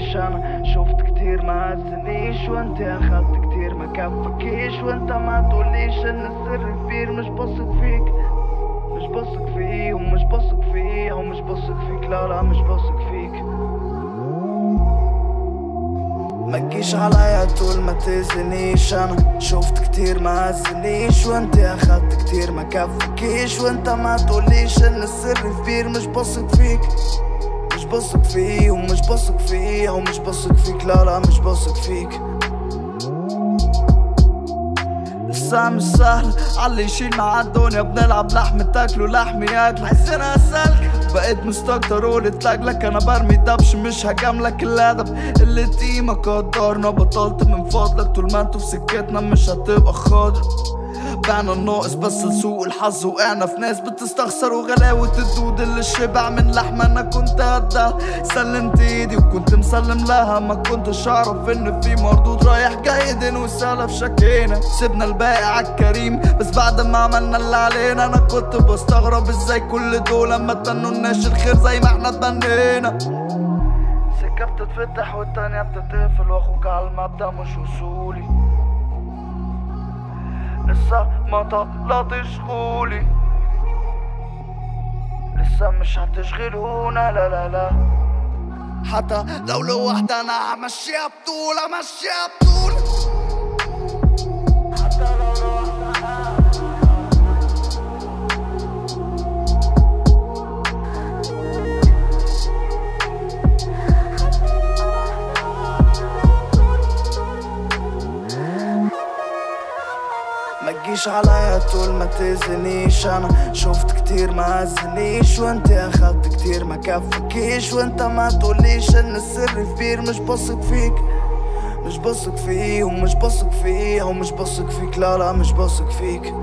تأذنيش أنا شفت كتير ما عزنيش وانت اخدت كتير ما كفكيش وانت ما تقوليش إن السر كبير مش بثق فيك. مش بثق فيه ومش بثق فيه ومش بثق فيك. لا لا مش بثق فيك. ما تجيش عليا طول ما تأذنيش أنا شفت كتير ما عزنيش وانت اخدت كتير ما كفكيش وانت ما تقوليش إن السر كبير مش بثق فيك. مش بثق فيه ومش بثق فيه ومش بثق فيك. لا لا مش بثق فيك. لسه مش سهل علي يشيل مع الدنيا. بنلعب لحم تاكلوا لحم ياكل عايزين اسالك بقيت مستكتر قلت لك أنا برمي دبش مش هجاملك الأدب. اللي قيمة قدرنا بطلت من فضلك. طول ما أنتوا في سكتنا مش هتبقى خاطر بعنا الناقص بس لسوء الحظ وقعنا في ناس بتستخسر وغلاوة الدود اللي شبع من لحمة. أنا كنت قدها سلمت إيدي وكنت مسلم لها. ما كنتش أعرف إن في مردود رايح جاي. دين وسلف شكينا. سيبنا الباقي عالكريم بس بعد ما عملنا اللي علينا أنا كنت بستغرب إزاي كل دول ما تمنوناش الخير زي ما إحنا تمنينا سكة بتتفتح والتانية بتتقفل وأخوك على المبدأ مش وصولي لسه ما طلعتش غولي لسه مش هتشغلونا لا لا لا. حتى لو لوحدي أنا همشيها بطول همشيها بطول. تجيش عليا طول ما تأذنيش أنا شفت كتير ما عزنيش وأنت أخدت كتير ما كفكيش. وأنت ما تقوليش إن السر كبير مش بثق فيك مش بثق فيه ومش بثق فيه ومش بثق فيك. لا لا مش بثق فيك.